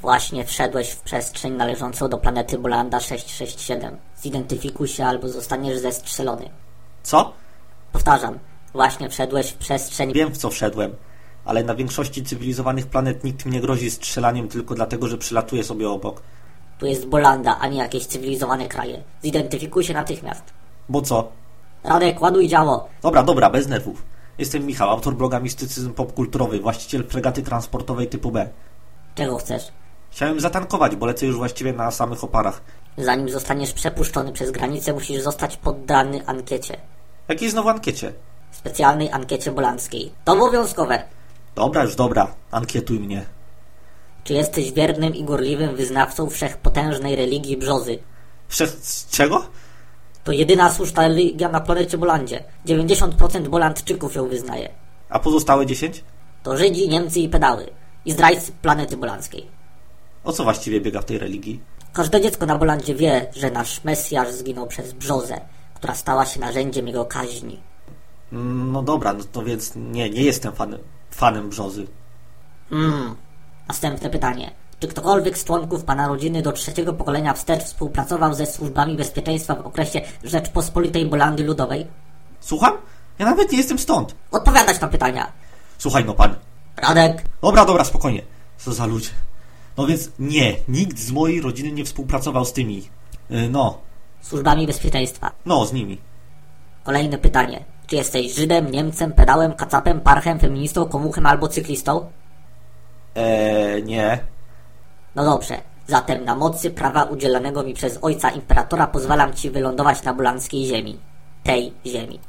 Właśnie wszedłeś w przestrzeń należącą do planety Bolanda 667. Zidentyfikuj się albo zostaniesz zestrzelony. Co? Powtarzam, właśnie wszedłeś w przestrzeń... Wiem, w co wszedłem. Ale na większości cywilizowanych planet nikt mi nie grozi strzelaniem tylko dlatego, że przylatuje sobie obok. Tu jest Bolanda, a nie jakieś cywilizowane kraje. Zidentyfikuj się natychmiast. Bo co? Radek, ładuj działo. Dobra, dobra, bez nerwów. Jestem Michał, autor bloga Mistycyzm Popkulturowy, właściciel fregaty transportowej typu B. Czego chcesz? Chciałem zatankować, bo lecę już właściwie na samych oparach. Zanim zostaniesz przepuszczony przez granicę, musisz zostać poddany ankiecie. Jakiej znowu ankiecie? Specjalnej ankiecie bolandzkiej. To obowiązkowe. Dobra, już dobra. Ankietuj mnie. Czy jesteś wiernym i gorliwym wyznawcą wszechpotężnej religii brzozy? Wszech... czego? To jedyna słuszna religia na planecie Bolandzie. 90% Bolandczyków ją wyznaje. A pozostałe 10? To Żydzi, Niemcy i pedały. I zdrajcy planety bolandzkiej. O co właściwie biega w tej religii? Każde dziecko na Bolandzie wie, że nasz Mesjasz zginął przez brzozę, która stała się narzędziem jego kaźni. Mm, No dobra, no to więc nie, nie jestem fanem, fanem brzozy. Mm. Następne pytanie. Czy ktokolwiek z członków pana rodziny do trzeciego pokolenia wstecz współpracował ze służbami bezpieczeństwa w okresie Rzeczpospolitej Bolandy Ludowej? Słucham? Ja nawet nie jestem stąd. Odpowiadać na pytania. Słuchaj no pan. Radek, Dobra, dobra, spokojnie. Co za ludzie. No więc nie, nikt z mojej rodziny nie współpracował z tymi. y, No, służbami bezpieczeństwa. no, z nimi. Kolejne pytanie. Czy jesteś Żydem, Niemcem, pedałem, kacapem, parchem, feministą, komuchem albo cyklistą? Eee, nie. No dobrze. Zatem na mocy prawa udzielonego mi przez ojca imperatora pozwalam ci wylądować na bolandzkiej ziemi. Tej ziemi.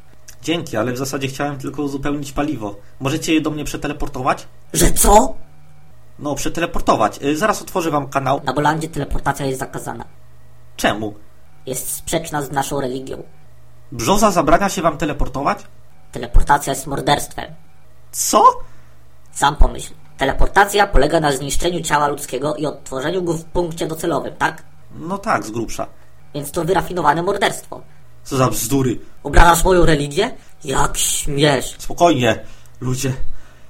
Dzięki, ale w zasadzie chciałem tylko uzupełnić paliwo. Możecie je do mnie przeteleportować? Że co? No, przeteleportować. Y, zaraz otworzę wam kanał. Na Bolandzie teleportacja jest zakazana. Czemu? Jest sprzeczna z naszą religią. Brzoza zabrania się wam teleportować? Teleportacja jest morderstwem. Co? Sam pomyśl. Teleportacja polega na zniszczeniu ciała ludzkiego i odtworzeniu go w punkcie docelowym, tak? No tak, z grubsza. Więc to wyrafinowane morderstwo. Co za bzdury. Obrażasz moją religię? Jak śmiesz. Spokojnie, ludzie.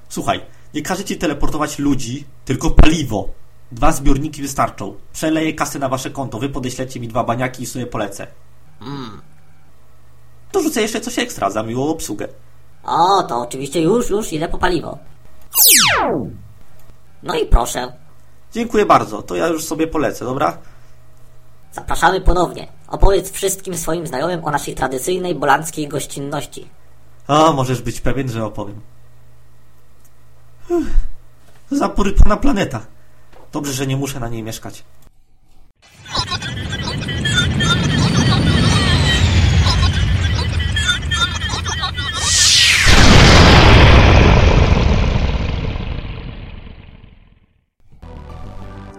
Słuchaj, nie każę ci teleportować ludzi, tylko paliwo. Dwa zbiorniki wystarczą. Przeleję kasę na wasze konto, wy podeślecie mi dwa baniaki i sobie polecę. Mm. Dorzucę jeszcze coś ekstra za miłą obsługę. O, to oczywiście już, już idę po paliwo. No i proszę. Dziękuję bardzo, to ja już sobie polecę, dobra? Zapraszamy ponownie. Opowiedz wszystkim swoim znajomym o naszej tradycyjnej bolandzkiej gościnności. A, możesz być pewien, że opowiem. Uff, Za porypana planeta. Dobrze, że nie muszę na niej mieszkać.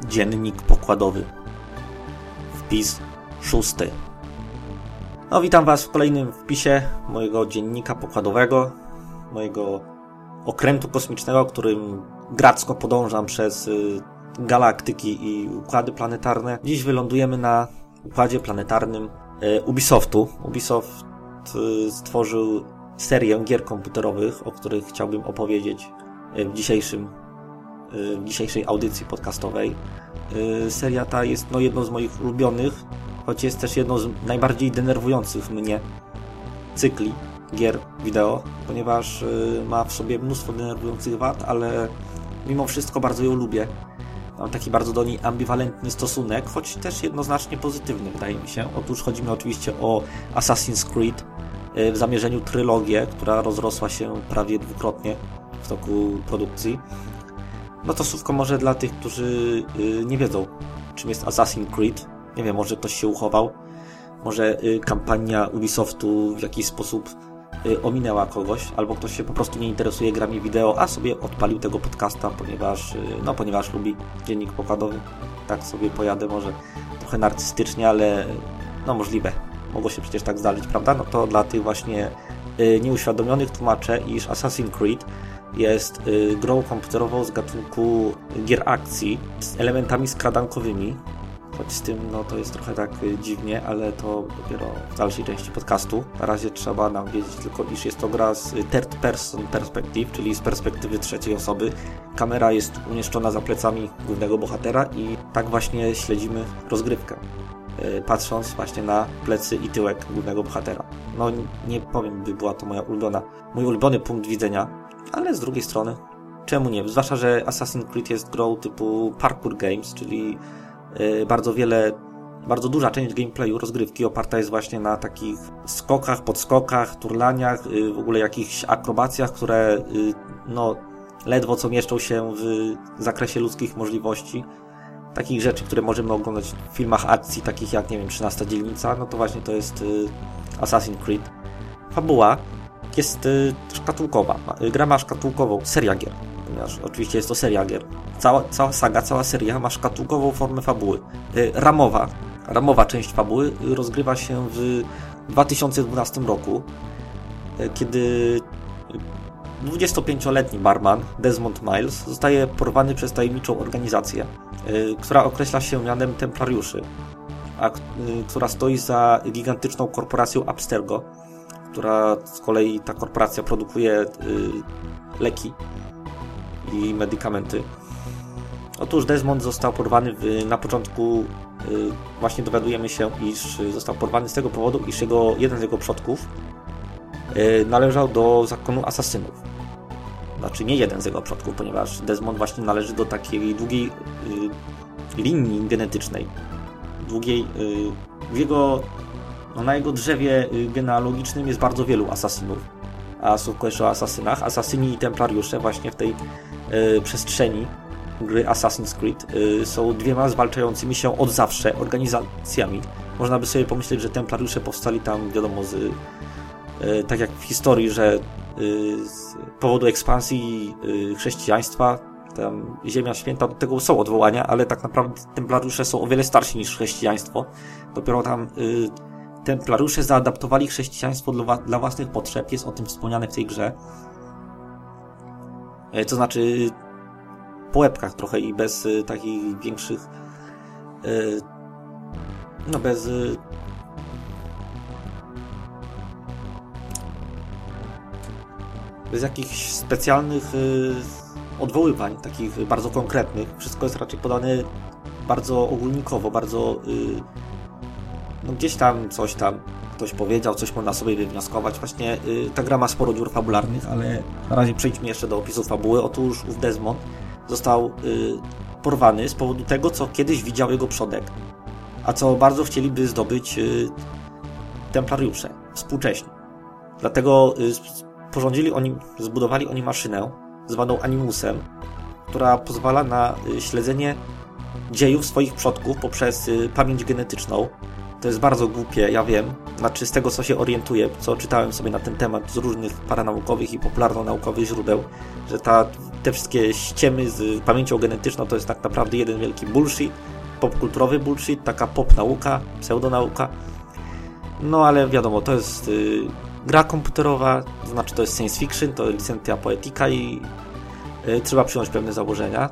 Dziennik pokładowy. Wpis szósty. No, witam Was w kolejnym wpisie mojego dziennika pokładowego, mojego okrętu kosmicznego, którym gracko podążam przez y, galaktyki i układy planetarne. Dziś wylądujemy na układzie planetarnym y, Ubisoftu. Ubisoft y, stworzył serię gier komputerowych, o których chciałbym opowiedzieć w dzisiejszym w dzisiejszej audycji podcastowej. Seria ta jest no, jedną z moich ulubionych, choć jest też jedną z najbardziej denerwujących mnie cykli gier wideo, ponieważ ma w sobie mnóstwo denerwujących wad, ale mimo wszystko bardzo ją lubię. Mam taki bardzo do niej ambiwalentny stosunek, choć też jednoznacznie pozytywny, wydaje mi się. Otóż chodzi mi oczywiście o Assassin's Creed, y, w zamierzeniu trylogię, która rozrosła się prawie dwukrotnie w toku produkcji. No to słówko może dla tych, którzy y, nie wiedzą, czym jest Assassin's Creed. Nie wiem, może ktoś się uchował. Może y, kampania Ubisoftu w jakiś sposób ominęła kogoś, albo ktoś się po prostu nie interesuje grami wideo, a sobie odpalił tego podcasta, ponieważ, y, no, ponieważ lubi dziennik pokładowy. Tak sobie pojadę może trochę narcystycznie, ale no możliwe. Mogło się przecież tak zdarzyć, prawda? No to dla tych właśnie y, nieuświadomionych tłumaczę, iż Assassin's Creed jest y, grą komputerową z gatunku gier akcji z elementami skradankowymi, choć z tym no to jest trochę tak y, dziwnie, ale to dopiero w dalszej części podcastu. Na razie trzeba nam wiedzieć tylko, iż jest to gra z third person perspective, czyli z perspektywy trzeciej osoby. Kamera jest umieszczona za plecami głównego bohatera i tak właśnie śledzimy rozgrywkę. Y, patrząc właśnie na plecy i tyłek głównego bohatera. No nie powiem, by była to moja ulubiona, mój ulubiony punkt widzenia, ale z drugiej strony czemu nie? Zwłaszcza, że Assassin's Creed jest grą typu parkour games, czyli bardzo wiele, bardzo duża część gameplayu, rozgrywki oparta jest właśnie na takich skokach, podskokach, turlaniach, yy, w ogóle jakichś akrobacjach, które yy, no ledwo co mieszczą się w zakresie ludzkich możliwości takich rzeczy, które możemy oglądać w filmach akcji, takich jak, nie wiem, 13 dzielnica, no to właśnie to jest y, Assassin's Creed. Fabuła jest y, szkatułkowa. Y, gra ma szkatułkową, seria gier, ponieważ oczywiście jest to seria gier. Cała, cała saga, cała seria ma szkatułkową formę fabuły. Ramowa, ramowa część fabuły rozgrywa się w 2012 roku, kiedy 25-letni barman Desmond Miles zostaje porwany przez tajemniczą organizację, y, która określa się mianem Templariuszy, a y, która stoi za gigantyczną korporacją Abstergo, która z kolei ta korporacja produkuje y, leki i medykamenty. Otóż Desmond został porwany w, na początku, właśnie dowiadujemy się, iż został porwany z tego powodu, iż jego, jeden z jego przodków należał do zakonu asasynów. Znaczy nie jeden z jego przodków, ponieważ Desmond właśnie należy do takiej długiej y, linii genetycznej. Długiej. Y, w jego, no na jego drzewie y, genealogicznym jest bardzo wielu asasynów. A słówko jeszcze o asasynach. Asasyni i templariusze właśnie w tej przestrzeni gry Assassin's Creed y, są dwiema zwalczającymi się od zawsze organizacjami. Można by sobie pomyśleć, że templariusze powstali tam, wiadomo, z, y, tak jak w historii, że z powodu ekspansji chrześcijaństwa, tam Ziemia Święta, do tego są odwołania, ale tak naprawdę templariusze są o wiele starsi niż chrześcijaństwo. Dopiero tam templariusze zaadaptowali chrześcijaństwo dla, dla własnych potrzeb, jest o tym wspomniane w tej grze. To znaczy po łebkach trochę i bez takich większych no bez bez jakichś specjalnych odwoływań, takich bardzo konkretnych. Wszystko jest raczej podane bardzo ogólnikowo, bardzo no gdzieś tam coś tam ktoś powiedział, coś można sobie wywnioskować. Właśnie y, ta gra ma sporo dziur fabularnych, ale na razie przejdźmy jeszcze do opisu fabuły. Otóż ów Desmond został porwany z powodu tego, co kiedyś widział jego przodek, a co bardzo chcieliby zdobyć templariusze współcześnie. Dlatego porządzili oni, zbudowali oni maszynę zwaną Animusem, która pozwala na y, śledzenie dziejów swoich przodków poprzez y, pamięć genetyczną. To jest bardzo głupie, ja wiem. Znaczy z tego, co się orientuję, co czytałem sobie na ten temat z różnych paranaukowych i popularno-naukowych źródeł, że ta, te wszystkie ściemy z pamięcią genetyczną to jest tak naprawdę jeden wielki bullshit, popkulturowy bullshit, taka pop nauka, pseudonauka. No ale wiadomo, to jest y, gra komputerowa, to znaczy to jest science fiction, to licencja poetyka i y, trzeba przyjąć pewne założenia.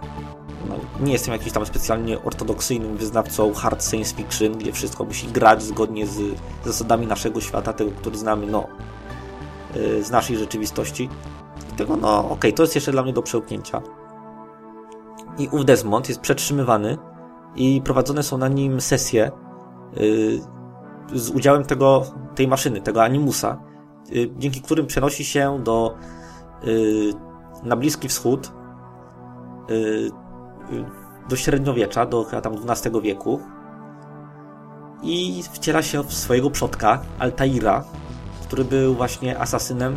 No, nie jestem jakimś tam specjalnie ortodoksyjnym wyznawcą hard science fiction, gdzie wszystko musi grać zgodnie z zasadami naszego świata, tego, który znamy, no, y, z naszej rzeczywistości. Dlatego, no, okej, okay, to jest jeszcze dla mnie do przełknięcia. I ów Desmond jest przetrzymywany i prowadzone są na nim sesje y, z udziałem tego, tej maszyny, tego animusa, Y, dzięki którym przenosi się do y, na Bliski Wschód y, do średniowiecza, do tam XII wieku. I wciela się w swojego przodka, Altaira, który był właśnie asasynem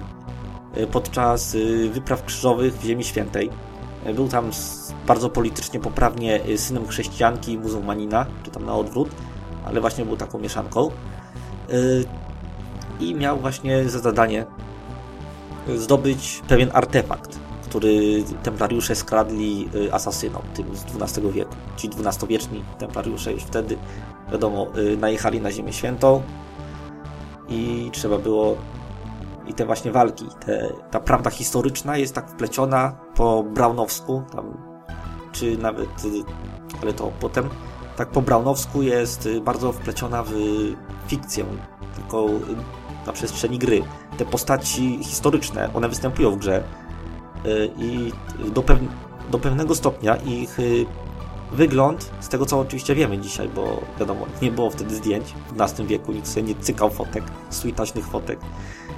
podczas wypraw krzyżowych w Ziemi Świętej. Był tam bardzo politycznie poprawnie synem chrześcijanki i muzułmanina, czy tam na odwrót, ale właśnie był taką mieszanką. I miał właśnie za zadanie zdobyć pewien artefakt, który templariusze skradli y, asasynom, tym z XII wieku. Ci XII-wieczni templariusze już wtedy, wiadomo, y, najechali na Ziemię Świętą i trzeba było i te właśnie walki, te, ta prawda historyczna jest tak wpleciona po Braunowsku, tam, czy nawet y, ale to potem. Tak po Brownowsku jest bardzo wpleciona w fikcję, tylko na przestrzeni gry. Te postaci historyczne, one występują w grze i do, pew do pewnego stopnia ich wygląd, z tego co oczywiście wiemy dzisiaj, bo wiadomo, nie było wtedy zdjęć w XV wieku, nikt sobie nie cykał fotek, suitaśnych fotek.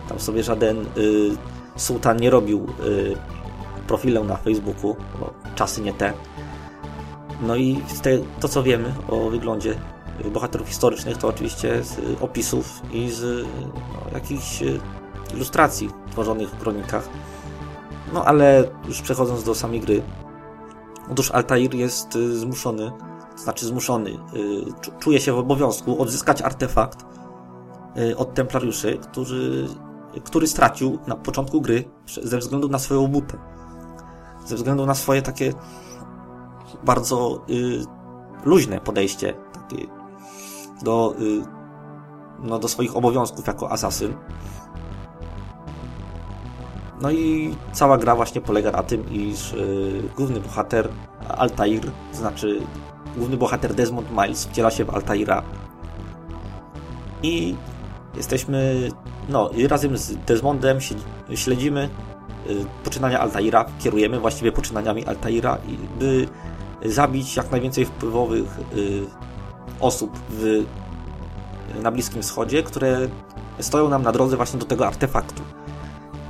Tam sobie żaden y, sułtan nie robił y, profilem na Facebooku, bo czasy nie te. No i te, to co wiemy o wyglądzie bohaterów historycznych to oczywiście z opisów i z no, jakichś y, ilustracji tworzonych w kronikach. No ale już przechodząc do samej gry, Otóż Altair jest y, zmuszony, znaczy zmuszony, y, czuje się w obowiązku odzyskać artefakt y, od templariuszy, który, który stracił na początku gry ze względu na swoją butę. Ze względu na swoje takie bardzo luźne podejście do, no, do swoich obowiązków jako asasyn. No i cała gra właśnie polega na tym, iż yy, główny bohater Altair, znaczy główny bohater Desmond Miles wciela się w Altaira i jesteśmy, no i razem z Desmondem śledzimy yy, poczynania Altaira, kierujemy właściwie poczynaniami Altaira, by zabić jak najwięcej wpływowych yy, osób w, na Bliskim Wschodzie, które stoją nam na drodze właśnie do tego artefaktu.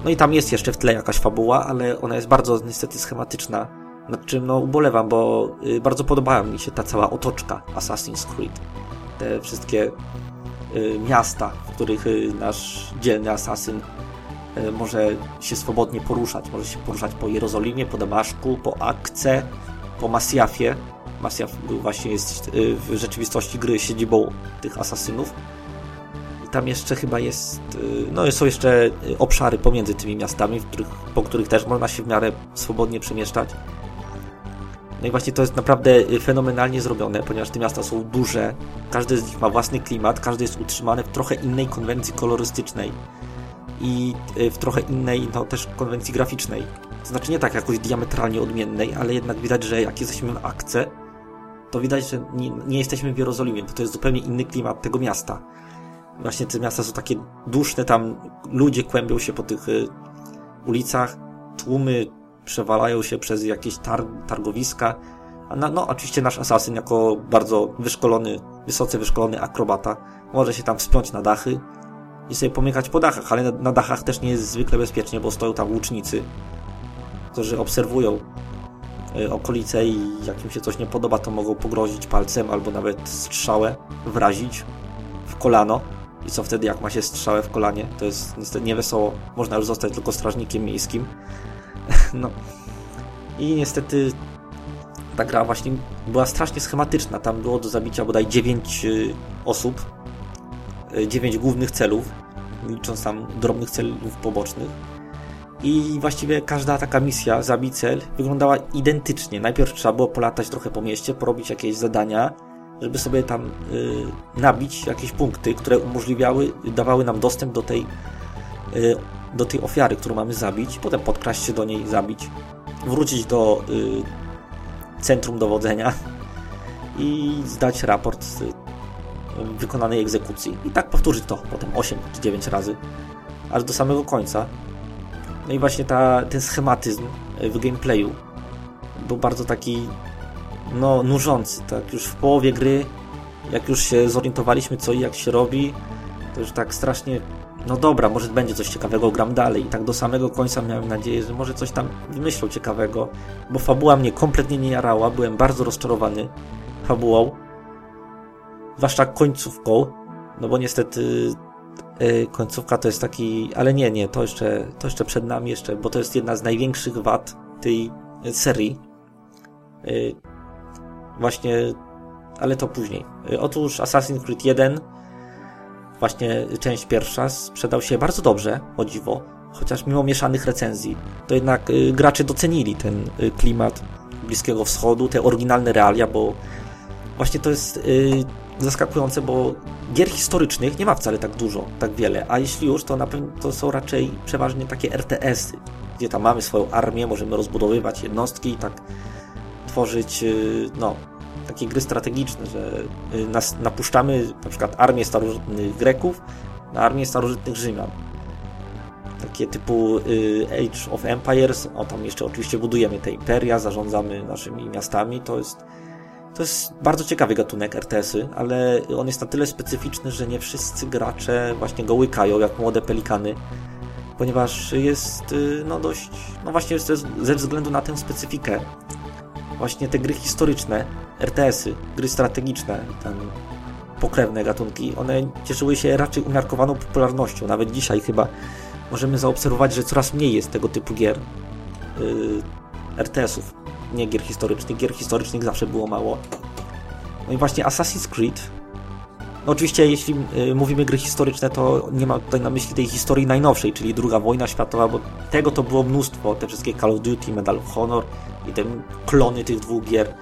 No i tam jest jeszcze w tle jakaś fabuła, ale ona jest bardzo niestety schematyczna, nad czym no ubolewam, bo y, bardzo podobała mi się ta cała otoczka Assassin's Creed. Te wszystkie y, miasta, w których y, nasz dzielny asasyn może się swobodnie poruszać. Może się poruszać po Jerozolimie, po Damaszku, po Akce, po Masjafie. Masjaf właśnie jest w rzeczywistości gry siedzibą tych asasynów tam jeszcze chyba jest, y, no są jeszcze obszary pomiędzy tymi miastami, których, po których też można się w miarę swobodnie przemieszczać. No i właśnie to jest naprawdę fenomenalnie zrobione, ponieważ te miasta są duże, każdy z nich ma własny klimat, każdy jest utrzymany w trochę innej konwencji kolorystycznej i y, w trochę innej, no też konwencji graficznej. To znaczy nie tak jakoś diametralnie odmiennej, ale jednak widać, że jak jesteśmy w Akce, to widać, że nie, nie jesteśmy w Jerozolimie, bo to jest zupełnie inny klimat tego miasta właśnie te miasta są takie duszne, tam ludzie kłębią się po tych y, ulicach, tłumy przewalają się przez jakieś tar targowiska. A no, oczywiście nasz asasyn, jako bardzo wyszkolony, wysoce wyszkolony akrobata, może się tam wspiąć na dachy i sobie pomykać po dachach, ale na, na dachach też nie jest zwykle bezpiecznie, bo stoją tam łucznicy, którzy obserwują y, okolice i jak im się coś nie podoba, to mogą pogrozić palcem albo nawet strzałę wrazić w kolano. I co wtedy, jak ma się strzałę w kolanie? To jest niestety niewesoło. Można już zostać tylko strażnikiem miejskim. no. I niestety ta gra właśnie była strasznie schematyczna. Tam było do zabicia bodaj 9 y, osób, 9 y, głównych celów, licząc tam drobnych celów pobocznych. I właściwie każda taka misja, zabij cel, wyglądała identycznie. Najpierw trzeba było polatać trochę po mieście, porobić jakieś zadania, żeby sobie tam y, nabić jakieś punkty, które umożliwiały, dawały nam dostęp do tej, y, do tej ofiary, którą mamy zabić, potem podkraść się do niej, zabić, wrócić do y, centrum dowodzenia i zdać raport z wykonanej egzekucji. I tak powtórzyć to potem 8 czy 9 razy, aż do samego końca. No i właśnie ta, ten schematyzm w gameplayu był bardzo taki no, nużący, tak, już w połowie gry, jak już się zorientowaliśmy co i jak się robi, to już tak strasznie, no dobra, może będzie coś ciekawego, gram dalej i tak do samego końca miałem nadzieję, że może coś tam wymyślą ciekawego, bo fabuła mnie kompletnie nie jarała, byłem bardzo rozczarowany fabułą, zwłaszcza końcówką, no bo niestety yy, końcówka to jest taki, ale nie, nie, to jeszcze, to jeszcze przed nami jeszcze, bo to jest jedna z największych wad tej serii. Właśnie, ale to później. Y, otóż Assassin's Creed 1, właśnie część pierwsza, sprzedał się bardzo dobrze, o dziwo, chociaż mimo mieszanych recenzji, to jednak y, gracze docenili ten y, klimat Bliskiego Wschodu, te oryginalne realia, bo właśnie to jest zaskakujące, bo gier historycznych nie ma wcale tak dużo, tak wiele, a jeśli już, to na pewno to są raczej przeważnie takie RTS-y, gdzie tam mamy swoją armię, możemy rozbudowywać jednostki i tak tworzyć, y, no, takie gry strategiczne, że nas, napuszczamy na przykład armię starożytnych Greków na armię starożytnych Rzymian. Takie typu Age of Empires, o tam jeszcze oczywiście budujemy te imperia, zarządzamy naszymi miastami, to jest to jest bardzo ciekawy gatunek RTS-y, ale on jest na tyle specyficzny, że nie wszyscy gracze właśnie go łykają jak młode pelikany, ponieważ jest y, no dość, no właśnie ze względu na tę specyfikę. Właśnie te gry historyczne, RTS-y, gry strategiczne, ten pokrewne gatunki, one cieszyły się raczej umiarkowaną popularnością. Nawet dzisiaj chyba możemy zaobserwować, że coraz mniej jest tego typu gier, yy, RTS-ów nie gier historycznych. Gier historycznych zawsze było mało. No i właśnie Assassin's Creed. No oczywiście, jeśli y, mówimy gry historyczne, to nie mam tutaj na myśli tej historii najnowszej, czyli II wojna światowa, bo tego to było mnóstwo. Te wszystkie Call of Duty, Medal of Honor i te klony tych dwóch gier.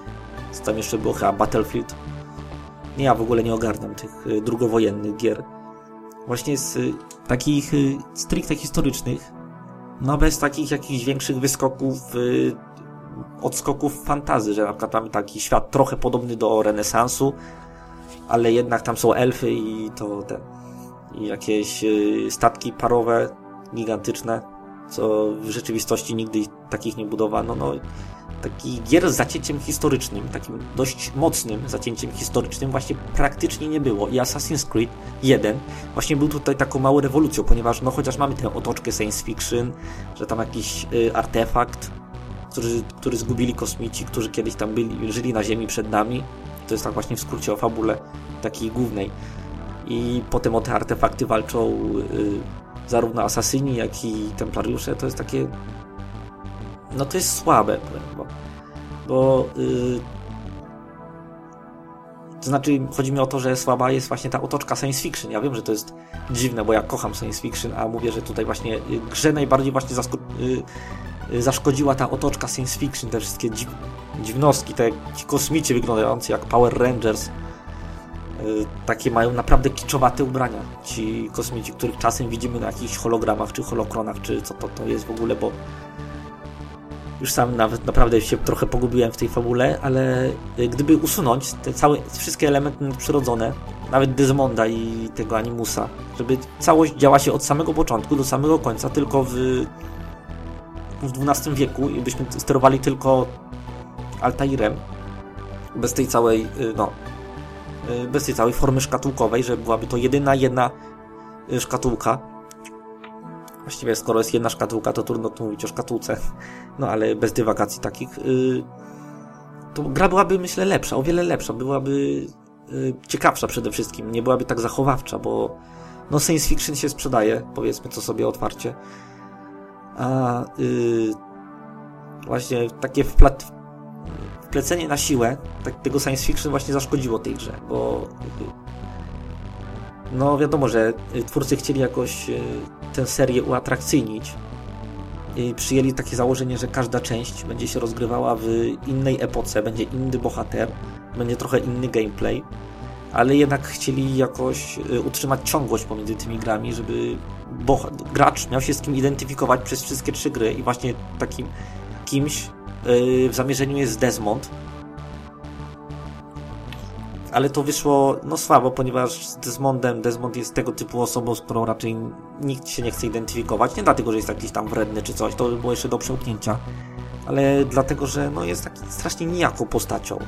Co tam jeszcze było? Chyba Battlefield. Nie, ja w ogóle nie ogarniam tych y, drugowojennych gier. Właśnie z y, takich y, stricte historycznych, no bez takich jakichś większych wyskoków odskoków fantazy, że na przykład mamy taki świat trochę podobny do renesansu, ale jednak tam są elfy i to te i jakieś statki parowe gigantyczne, co w rzeczywistości nigdy takich nie budowano. No, taki gier z zacięciem historycznym, takim dość mocnym zacięciem historycznym właśnie praktycznie nie było. I Assassin's Creed 1 właśnie był tutaj taką małą rewolucją, ponieważ no chociaż mamy tę otoczkę science fiction, że tam jakiś y, artefakt, którzy, który zgubili kosmici, którzy kiedyś tam byli, żyli na Ziemi przed nami. To jest tak właśnie w skrócie o fabule takiej głównej. I potem o te artefakty walczą y, zarówno asasyni, jak i templariusze. To jest takie. No to jest słabe, bo. bo y, to znaczy, chodzi mi o to, że słaba jest właśnie ta otoczka science fiction. Ja wiem, że to jest dziwne, bo ja kocham science fiction, a mówię, że tutaj właśnie y, grze najbardziej właśnie zasko- y, Y, zaszkodziła ta otoczka science fiction, te wszystkie dziw dziwnostki, te ci kosmici wyglądający jak Power Rangers. Y, takie mają naprawdę kiczowate ubrania. Ci kosmici, których czasem widzimy na jakichś hologramach, czy holokronach, czy co to, to jest w ogóle, bo już sam nawet naprawdę się trochę pogubiłem w tej fabule, ale y, gdyby usunąć te całe, wszystkie elementy przyrodzone, nawet Desmonda i tego Animusa, żeby całość działa się od samego początku do samego końca, tylko w w XII wieku i byśmy sterowali tylko Altairem, bez tej całej, y, no, y, bez tej całej formy szkatułkowej, że byłaby to jedyna jedna szkatułka. Właściwie skoro jest jedna szkatułka, to trudno tu mówić o szkatułce, no ale bez dywagacji takich. To gra byłaby, myślę, lepsza, o wiele lepsza, byłaby ciekawsza przede wszystkim, nie byłaby tak zachowawcza, bo no science fiction się sprzedaje, powiedzmy to sobie otwarcie a yy, właśnie takie wplat, wplecenie na siłę tak, tego science fiction właśnie zaszkodziło tej grze, bo no wiadomo, że twórcy chcieli jakoś y, tę serię uatrakcyjnić i przyjęli takie założenie, że każda część będzie się rozgrywała w innej epoce, będzie inny bohater, będzie trochę inny gameplay, ale jednak chcieli jakoś y, utrzymać ciągłość pomiędzy tymi grami, żeby gracz miał się z kim identyfikować przez wszystkie trzy gry i właśnie takim kimś w zamierzeniu jest Desmond. Ale to wyszło no słabo, ponieważ z Desmondem Desmond jest tego typu osobą, z którą raczej nikt się nie chce identyfikować. Nie dlatego, że jest jakiś tam wredny czy coś, to by było jeszcze do przełknięcia. Ale dlatego, że no jest taki strasznie nijaką postacią.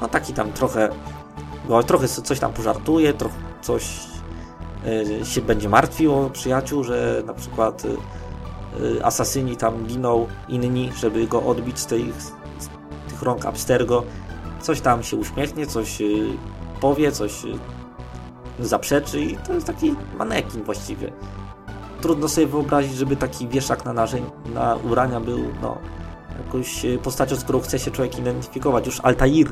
No taki tam trochę, no, trochę coś tam pożartuje, trochę coś E, się będzie martwił o przyjaciół, że na przykład e, e, asasyni tam giną inni, żeby go odbić z tych, z tych rąk Abstergo. Coś tam się uśmiechnie, coś powie, coś zaprzeczy i to jest taki manekin właściwie. Trudno sobie wyobrazić, żeby taki wieszak na narzędzi, na ubrania był no, jakąś postacią, z którą chce się człowiek identyfikować. Już Altair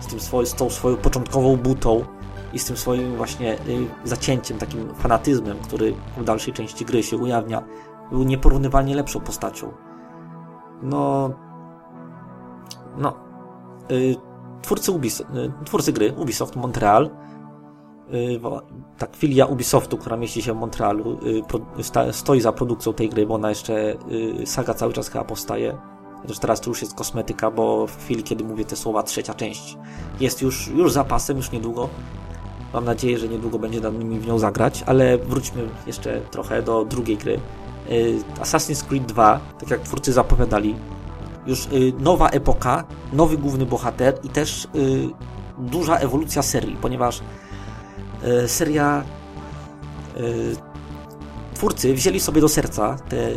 z, tym swoj, z tą swoją początkową butą i z tym swoim właśnie y, zacięciem, takim fanatyzmem, który w dalszej części gry się ujawnia, był nieporównywalnie lepszą postacią. No. No. Y, twórcy, Ubisoft, y, twórcy gry Ubisoft Montreal, tak filia Ubisoftu, która mieści się w Montrealu, stoi za produkcją tej gry, bo ona jeszcze, saga cały czas chyba powstaje. Chociaż teraz to już jest kosmetyka, bo w chwili, kiedy mówię te słowa, trzecia część jest już, już zapasem, już niedługo. Mam nadzieję, że niedługo będzie nam nimi w nią zagrać, ale wróćmy jeszcze trochę do drugiej gry. Y, Assassin's Creed 2, tak jak twórcy zapowiadali, już y, nowa epoka, nowy główny bohater i też y, duża ewolucja serii, ponieważ seria twórcy wzięli sobie do serca te,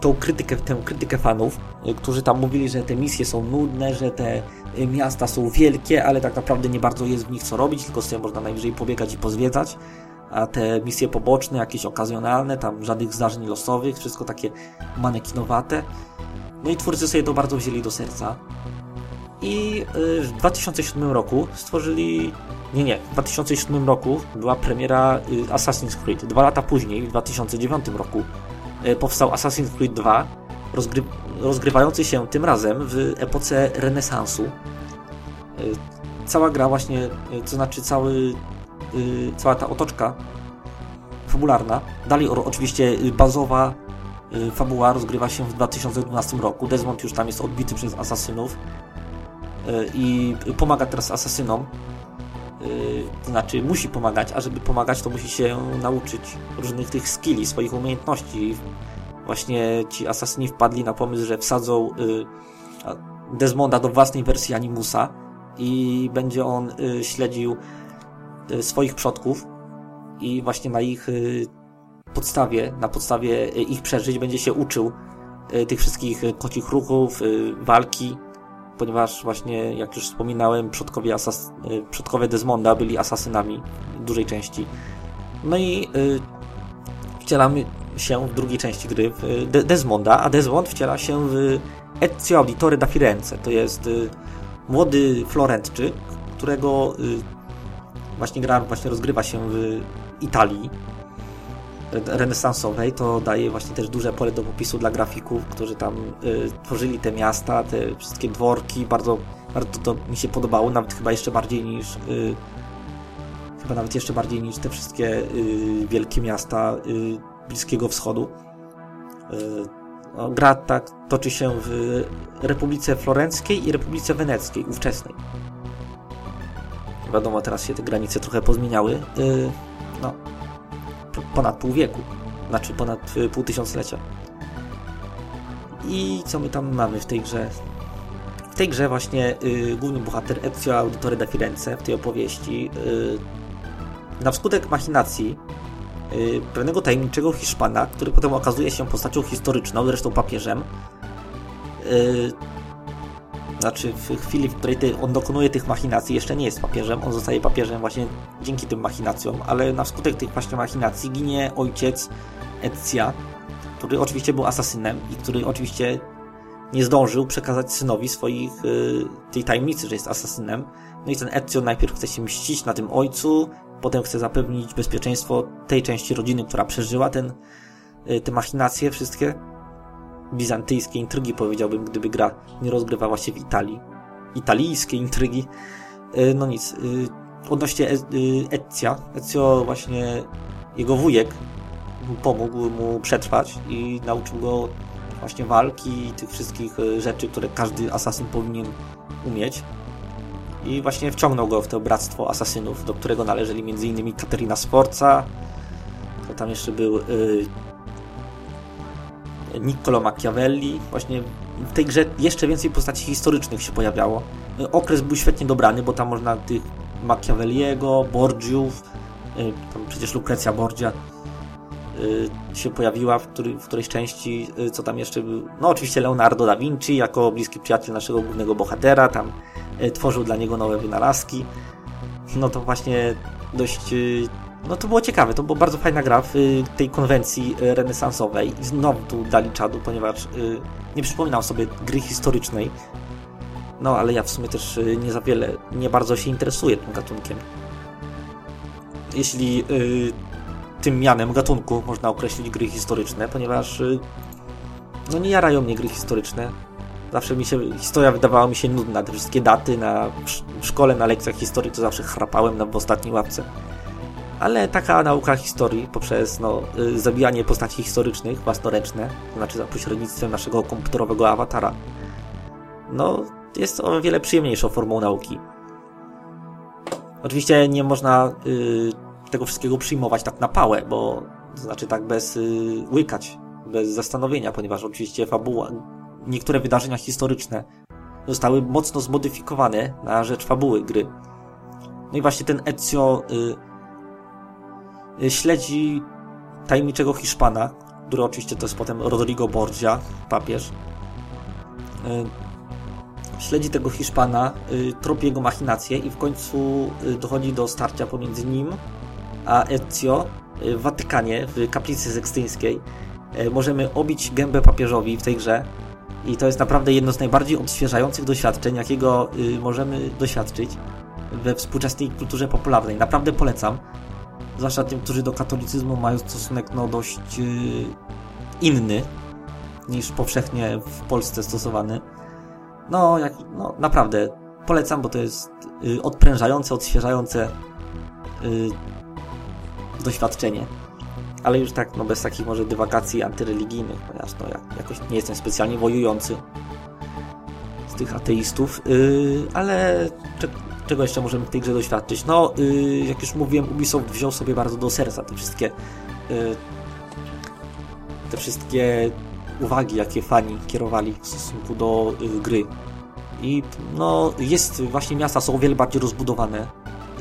tą krytykę, tę krytykę fanów, którzy tam mówili, że te misje są nudne, że te miasta są wielkie, ale tak naprawdę nie bardzo jest w nich co robić, tylko sobie można najwyżej pobiegać i pozwiedzać a te misje poboczne, jakieś okazjonalne, tam żadnych zdarzeń losowych, wszystko takie manekinowate. No i twórcy sobie to bardzo wzięli do serca. I y, w 2007 roku stworzyli. Nie, nie, w 2007 roku była premiera y, Assassin's Creed. Dwa lata później, w 2009 roku, y, powstał Assassin's Creed 2, rozgry rozgrywający się tym razem w epoce renesansu. Cała gra właśnie, to znaczy cały cała ta otoczka fabularna. Dalej oczywiście y, bazowa y, fabuła rozgrywa się w 2012 roku. Desmond już tam jest odbity przez asasynów i pomaga teraz asasynom. To znaczy musi pomagać, a żeby pomagać to musi się nauczyć różnych tych skilli, swoich umiejętności. Właśnie ci asasyni wpadli na pomysł, że wsadzą Desmonda do własnej wersji Animusa i będzie on śledził Y, swoich przodków i właśnie na ich y, podstawie, na podstawie y, ich przeżyć będzie się uczył tych wszystkich kocich ruchów, walki, ponieważ właśnie, jak już wspominałem, przodkowie, asas przodkowie Desmonda byli asasynami w dużej części. No i wcielamy się w drugiej części gry w Desmonda, a Desmond wciela się w Ezio Auditore da Firenze. To jest młody Florentczyk, którego właśnie gra właśnie rozgrywa się w Italii renesansowej, to daje właśnie też duże pole do popisu dla grafików, którzy tam y, tworzyli te miasta, te wszystkie dworki, bardzo, bardzo to mi się podobało, nawet chyba jeszcze bardziej niż y, chyba nawet jeszcze bardziej niż te wszystkie y, wielkie miasta y, Bliskiego Wschodu. Y, no, gra tak toczy się w Republice Florenckiej i Republice Weneckiej, ówczesnej. Wiadomo, teraz się te granice trochę pozmieniały. Yy, no, ponad pół wieku. Znaczy ponad y, pół tysiąclecia. I co my tam mamy w tej grze? W tej grze właśnie yy, główny bohater Ezio Auditore da Firenze w tej opowieści na wskutek machinacji yy, pewnego tajemniczego Hiszpana, który potem okazuje się postacią historyczną, zresztą papieżem, znaczy w chwili, w której on dokonuje tych machinacji, jeszcze nie jest papieżem, on zostaje papieżem właśnie dzięki tym machinacjom, ale na skutek tych właśnie machinacji ginie ojciec Ezia, który oczywiście był asasynem i który oczywiście nie zdążył przekazać synowi swoich yy, tej tajemnicy, że jest asasynem. No i ten Ezio najpierw chce się mścić na tym ojcu, potem chce zapewnić bezpieczeństwo tej części rodziny, która przeżyła ten, yy, te machinacje wszystkie bizantyjskie intrygi, powiedziałbym, gdyby gra nie rozgrywała się w Italii. Italijskie intrygi. E, no nic. E, odnośnie e, Ezia, Ezio właśnie, jego wujek pomógł mu przetrwać i nauczył go właśnie walki i tych wszystkich rzeczy, które każdy asasyn powinien umieć. I właśnie wciągnął go w to bractwo asasynów, do którego należeli m.in. Katerina Sforza, to tam jeszcze był Niccolo Machiavelli. Właśnie w tej grze jeszcze więcej postaci historycznych się pojawiało. Okres był świetnie dobrany, bo tam można tych Machiavelliego, Borgiów, y, tam przecież Lucrecja Borgia y, się pojawiła w, który, w którejś części, y, co tam jeszcze był. No oczywiście Leonardo da Vinci jako bliski przyjaciel naszego głównego bohatera, tam tworzył dla niego nowe wynalazki. No to właśnie dość no to było ciekawe, to była bardzo fajna gra w y, tej konwencji y, renesansowej i znowu tu dali czadu, ponieważ y, nie przypominam sobie gry historycznej, no ale ja w sumie też nie za wiele, nie bardzo się interesuję tym gatunkiem. Jeśli tym mianem gatunku można określić gry historyczne, ponieważ no nie jarają mnie gry historyczne. Zawsze mi się, historia wydawała mi się nudna, te wszystkie daty na, w szkole, na lekcjach historii to zawsze chrapałem na w ostatniej ławce ale taka nauka historii poprzez no, y, zabijanie postaci historycznych własnoręczne, to znaczy za pośrednictwem naszego komputerowego awatara, no, jest o wiele przyjemniejszą formą nauki. Oczywiście nie można y, tego wszystkiego przyjmować tak na pałę, bo to znaczy tak bez y, łykać, bez zastanowienia, ponieważ oczywiście fabuła, niektóre wydarzenia historyczne zostały mocno zmodyfikowane na rzecz fabuły gry. No i właśnie ten Ezio y, śledzi tajemniczego Hiszpana, który oczywiście to jest potem Rodrigo Borgia, papież. Y, śledzi tego Hiszpana, y, tropi jego machinacje i w końcu y, dochodzi do starcia pomiędzy nim a Ezio w Watykanie, w kaplicy sekstyńskiej. Możemy obić gębę papieżowi w tej grze i to jest naprawdę jedno z najbardziej odświeżających doświadczeń, jakiego możemy doświadczyć we współczesnej kulturze popularnej. Naprawdę polecam. Zwłaszcza tym, którzy do katolicyzmu mają stosunek no, dość inny niż powszechnie w Polsce stosowany. No, jak, no naprawdę polecam, bo to jest y, odprężające, odświeżające y, doświadczenie. Ale już tak, no bez takich może dywagacji antyreligijnych, ponieważ no, jak, jakoś nie jestem specjalnie wojujący z tych ateistów, y, ale czego jeszcze możemy w tej grze doświadczyć? No, y, jak już mówiłem, Ubisoft wziął sobie bardzo do serca te wszystkie y, te wszystkie uwagi, jakie fani kierowali w stosunku do y, gry. I no, jest, właśnie miasta są o wiele bardziej rozbudowane.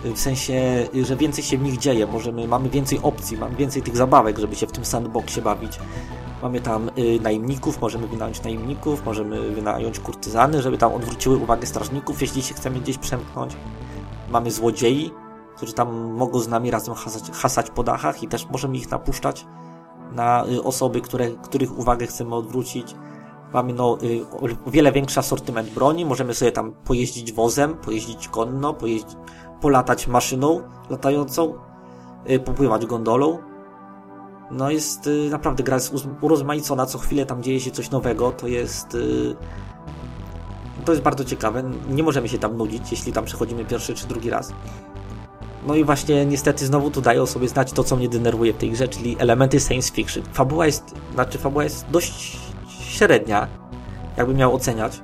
W sensie, że więcej się w nich dzieje. Możemy, mamy więcej opcji, mamy więcej tych zabawek, żeby się w tym sandboxie bawić. Mamy tam y, najemników, możemy wynająć najemników, możemy wynająć kurtyzany, żeby tam odwróciły uwagę strażników, jeśli się chcemy gdzieś przemknąć. Mamy złodziei, którzy tam mogą z nami razem hasać, hasać po dachach i też możemy ich napuszczać na y, osoby, które, których uwagę chcemy odwrócić. Mamy no, y, o wiele większy asortyment broni, możemy sobie tam pojeździć wozem, pojeździć konno, pojeździć, polatać maszyną latającą, popływać gondolą. No jest naprawdę gra jest urozmaicona, co chwilę tam dzieje się coś nowego, to jest to jest bardzo ciekawe. Nie możemy się tam nudzić, jeśli tam przechodzimy pierwszy czy drugi raz. No i właśnie niestety znowu tu daję o sobie znać to, co mnie denerwuje w tej grze, czyli elementy science fiction. Fabuła jest, znaczy fabuła jest dość średnia, jakbym miał oceniać.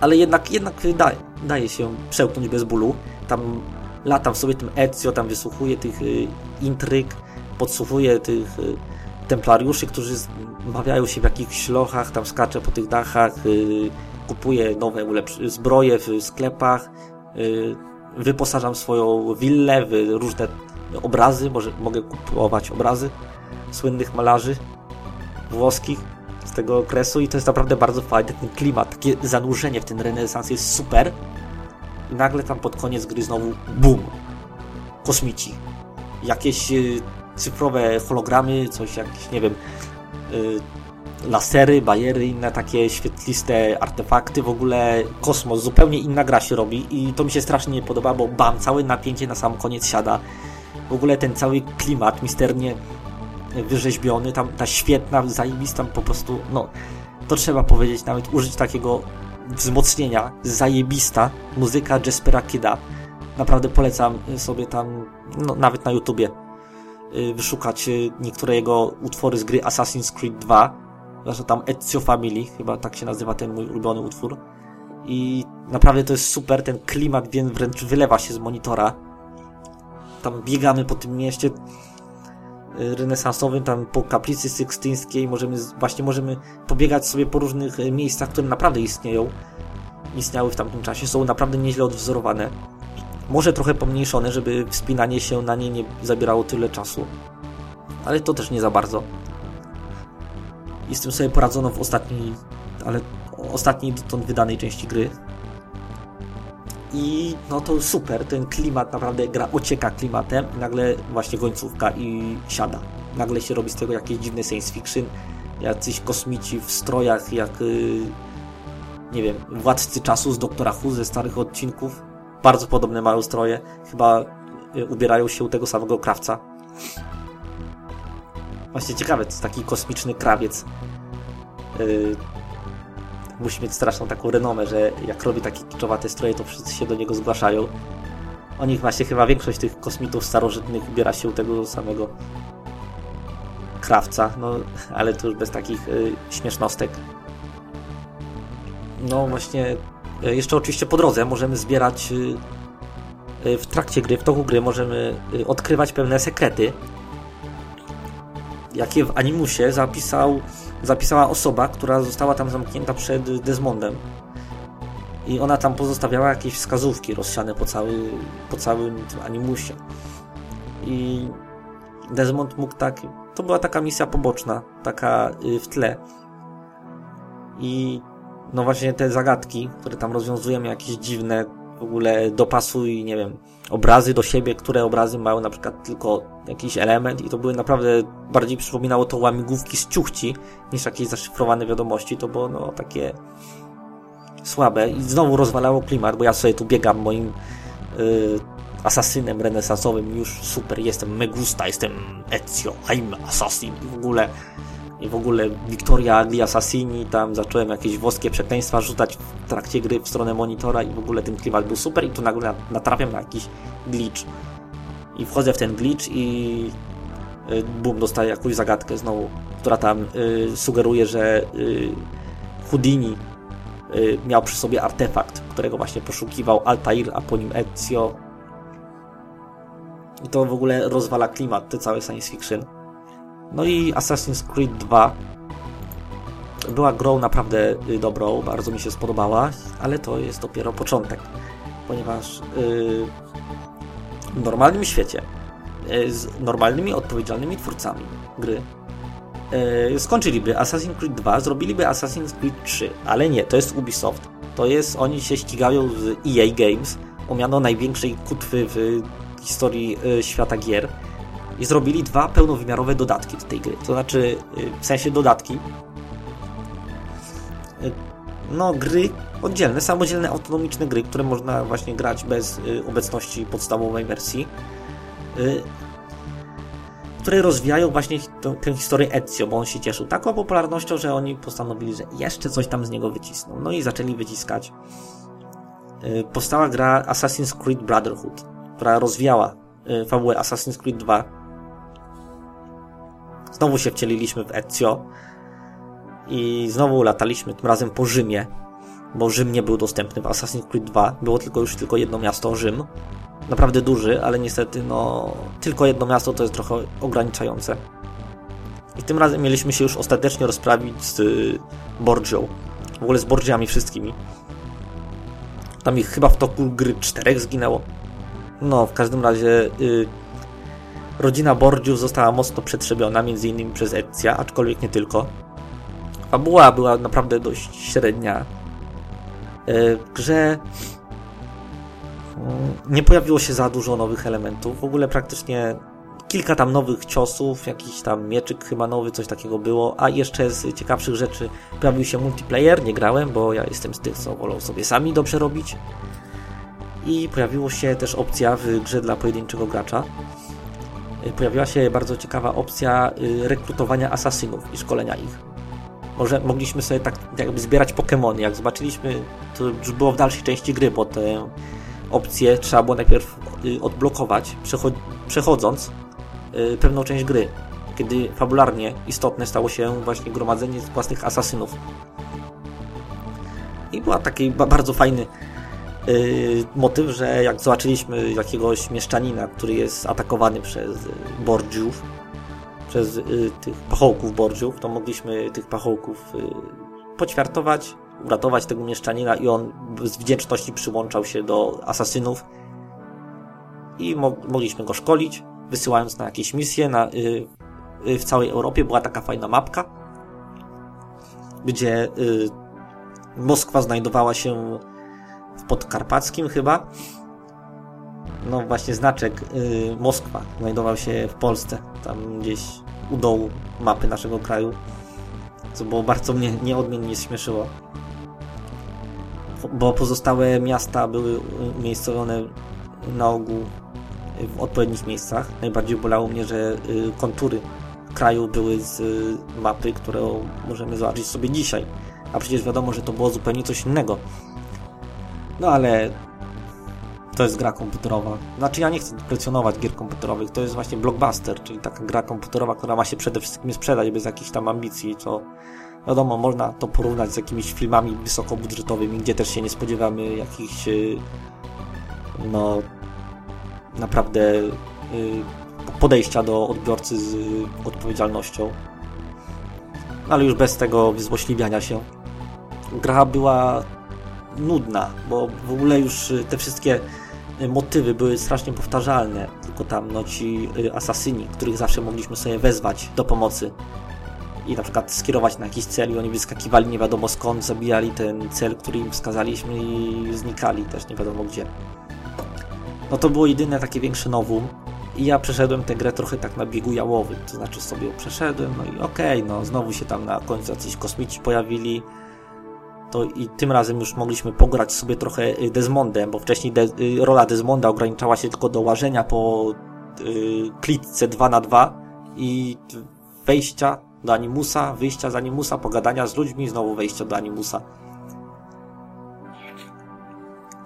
Ale jednak, jednak da, daje się przełknąć bez bólu. Tam latam sobie tym Ezio, tam wysłuchuję tych y, intryg, podsłuchuję tych y, templariuszy, którzy bawiają się w jakichś lochach, tam skaczę po tych dachach, y, kupuję nowe zbroje w sklepach, y, wyposażam swoją willę w różne obrazy, może mogę kupować obrazy słynnych malarzy włoskich z tego okresu i to jest naprawdę bardzo fajny ten klimat, takie zanurzenie w ten renesans jest super i nagle tam pod koniec gry znowu BUM! Kosmici. Jakieś cyfrowe hologramy, coś jakieś, nie wiem, y, lasery, bajery, inne takie świetliste artefakty, w ogóle kosmos, zupełnie inna gra się robi i to mi się strasznie nie podoba, bo bam, całe napięcie na sam koniec siada. W ogóle ten cały klimat misternie wyrzeźbiony, tam ta świetna, zajebista po prostu, no, to trzeba powiedzieć, nawet użyć takiego wzmocnienia, zajebista muzyka Jaspera Kida. Naprawdę polecam sobie tam, no, nawet na YouTubie wyszukać y, niektóre jego utwory z gry Assassin's Creed 2 Zresztą tam Ezio Family, chyba tak się nazywa ten mój ulubiony utwór. I naprawdę to jest super, ten klimat wręcz wylewa się z monitora. Tam biegamy po tym mieście y, renesansowym, tam po kaplicy sykstyńskiej, możemy, właśnie możemy pobiegać sobie po różnych y, miejscach, które naprawdę istnieją. Istniały w tamtym czasie, są naprawdę nieźle odwzorowane. Może trochę pomniejszone, żeby wspinanie się na nie nie zabierało tyle czasu. Ale to też nie za bardzo i z tym sobie poradzono w ostatniej, ale ostatniej dotąd wydanej części gry. I no to super, ten klimat naprawdę gra ocieka klimatem nagle właśnie końcówka i siada. Nagle się robi z tego jakieś dziwne science fiction, jacyś kosmici w strojach jak yy, nie wiem, Władcy Czasu z Doktora Who ze starych odcinków. Bardzo podobne mają stroje. Chyba yy, ubierają się u tego samego krawca. Właśnie ciekawe, to taki kosmiczny krawiec. Yy, musi mieć straszną taką renomę, że jak robi takie kiczowate stroje, to wszyscy się do niego zgłaszają. O nich właśnie chyba większość tych kosmitów starożytnych ubiera się u tego samego krawca, no ale to już bez takich yy, śmiesznostek. no właśnie, e, jeszcze oczywiście po drodze możemy zbierać e, w trakcie gry, w toku gry możemy odkrywać pewne sekrety, jakie w Animusie zapisał, zapisała osoba, która została tam zamknięta przed Desmondem. I ona tam pozostawiała jakieś wskazówki rozsiane po, cały, po całym Animusie. I Desmond mógł tak. To była taka misja poboczna, taka y, w tle. I no właśnie te zagadki, które tam rozwiązujemy, jakieś dziwne, w ogóle dopasuj, nie wiem, obrazy do siebie, które obrazy mają na przykład tylko jakiś element i to były naprawdę, bardziej przypominało to łamigłówki z ciuchci niż jakieś zaszyfrowane wiadomości, to było no takie słabe i znowu rozwalało klimat, bo ja sobie tu biegam moim yy, asasynem renesansowym, już super, jestem Megusta, jestem Ezio, Jaime Assassin i w ogóle i w ogóle Victoria Agli Assassini, tam zacząłem jakieś włoskie przekleństwa rzucać w trakcie gry w stronę monitora i w ogóle ten klimat był super i tu nagle natrafiam na jakiś glitch i wchodzę w ten glitch i y, bum, dostaję jakąś zagadkę znowu, która tam y, sugeruje, że y, Houdini y, miał przy sobie artefakt, którego właśnie poszukiwał Altair, a po nim Ezio i to w ogóle rozwala klimat, te całe science fiction. No i Assassin's Creed 2 była grą naprawdę y, dobrą, bardzo mi się spodobała, ale to jest dopiero początek, ponieważ yy, w normalnym świecie yy, z normalnymi, odpowiedzialnymi twórcami gry skończyliby Assassin's Creed 2, zrobiliby Assassin's Creed 3, ale nie, to jest Ubisoft. To jest, oni się ścigają z EA Games o miano największej kutwy w historii y, świata gier i zrobili dwa pełnowymiarowe dodatki do tej gry. To znaczy, y, w sensie dodatki, y, no gry oddzielne, samodzielne, autonomiczne gry, które można właśnie grać bez obecności podstawowej wersji, które rozwijają właśnie tę historię Ezio, bo on się cieszył taką popularnością, że oni postanowili, że jeszcze coś tam z niego wycisną. No i zaczęli wyciskać. Powstała gra Assassin's Creed Brotherhood która rozwijała y, fabułę Assassin's Creed 2. Znowu się wcieliliśmy w Ezio i znowu lataliśmy tym razem po Rzymie, bo Rzym nie był dostępny w Assassin's Creed 2. Było tylko już tylko jedno miasto, Rzym. Naprawdę duży, ale niestety no tylko jedno miasto to jest trochę ograniczające. I tym razem mieliśmy się już ostatecznie rozprawić z y, Borgią. W ogóle z Borgiami wszystkimi. Tam ich chyba w toku gry czterech zginęło. No, w każdym razie y, rodzina Bordziów została mocno przetrzebiona, innymi przez Ezia, aczkolwiek nie tylko. Fabuła była naprawdę dość średnia. Y, w grze y, nie pojawiło się za dużo nowych elementów. W ogóle praktycznie kilka tam nowych ciosów, jakiś tam mieczyk chyba nowy, coś takiego było. A jeszcze z ciekawszych rzeczy pojawił się multiplayer. Nie grałem, bo ja jestem z tych, co wolą sobie sami dobrze robić i pojawiła się też opcja w grze dla pojedynczego gracza. Y, pojawiła się bardzo ciekawa opcja y, rekrutowania asasynów i szkolenia ich. Może mogliśmy sobie tak jakby zbierać Pokémony. Jak zobaczyliśmy, to już było w dalszej części gry, bo tę opcję trzeba było najpierw y, odblokować, przechodząc pewną część gry, kiedy fabularnie istotne stało się właśnie gromadzenie własnych asasynów. I była taki bardzo fajny yy, motyw, że jak zobaczyliśmy jakiegoś mieszczanina, który jest atakowany przez Bordziów, przez yy, tych pachołków Bordziów, to mogliśmy tych pachołków yy, poćwiartować, uratować tego mieszczanina i on z wdzięczności przyłączał się do asasynów i mo mogliśmy go szkolić, wysyłając na jakieś misje na, y, y, w całej Europie. Była taka fajna mapka, gdzie y, Moskwa znajdowała się podkarpackim chyba. No właśnie znaczek yy, Moskwa znajdował się w Polsce, tam gdzieś u dołu mapy naszego kraju, co było bardzo mnie nieodmiennie śmieszyło. Bo pozostałe miasta były umiejscowione na ogół w odpowiednich miejscach. Najbardziej bolało mnie, że y, kontury kraju były z y, mapy, którą możemy zobaczyć sobie dzisiaj. A przecież wiadomo, że to było zupełnie coś innego. No ale to jest gra komputerowa. Znaczy ja nie chcę deprecjonować gier komputerowych, to jest właśnie blockbuster, czyli taka gra komputerowa, która ma się przede wszystkim sprzedać bez jakichś tam ambicji, co Wiadomo, można to porównać z jakimiś filmami wysokobudżetowymi, gdzie też się nie spodziewamy jakichś y, no naprawdę y, podejścia do odbiorcy z odpowiedzialnością. Ale już bez tego złośliwiania się. Gra była nudna, bo w ogóle już te wszystkie motywy były strasznie powtarzalne. Tylko tam no, ci asasyni, których zawsze mogliśmy sobie wezwać do pomocy i na przykład skierować na jakiś cel i oni wyskakiwali nie wiadomo skąd, zabijali ten cel, który im wskazaliśmy i znikali też nie wiadomo gdzie. No to było jedyne takie większe nowum i ja przeszedłem tę grę trochę tak na biegu jałowym, to znaczy sobie przeszedłem, no i okej, okay, no znowu się tam na końcu jacyś kosmici pojawili, to i tym razem już mogliśmy pograć sobie trochę y, Desmondem, bo wcześniej de, y, rola Desmonda ograniczała się tylko do łażenia po y, klitce 2 na 2 i wejścia do Animusa, wyjścia z Animusa, pogadania z ludźmi, znowu wejścia do Animusa.